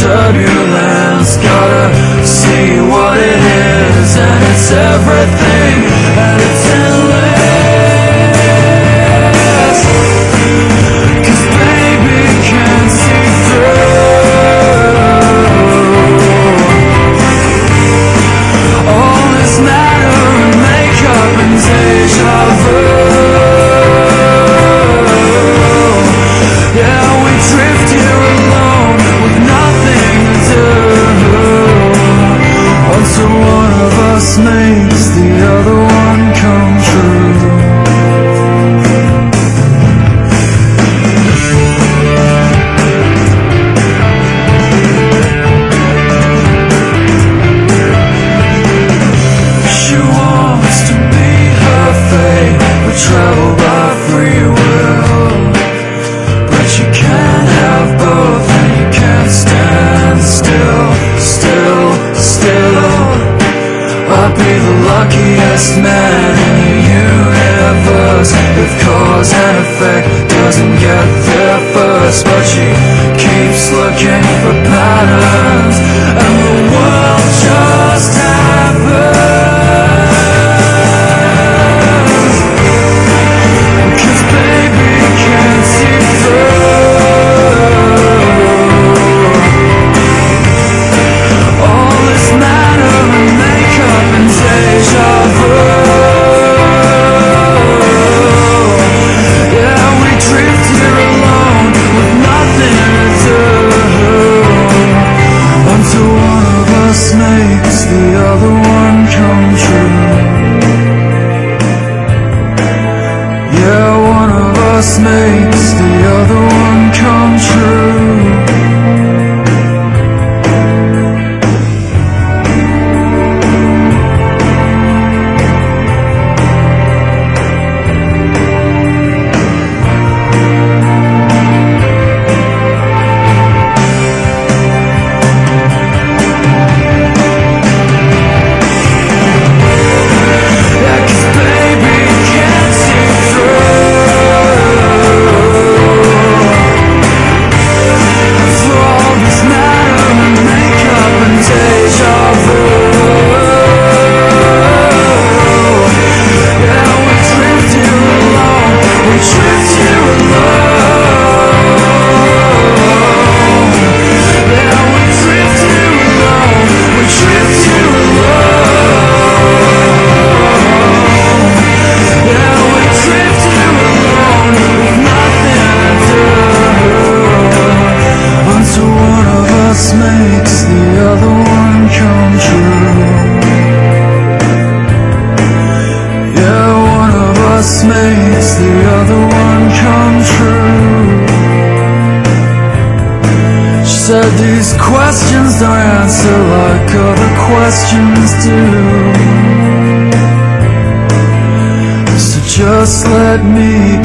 turbulence Gotta see what it is And it's everything luckiest man in the universe. If cause and effect doesn't get there first But she keeps looking for patterns. dismay These questions don't answer like other questions do. So just let me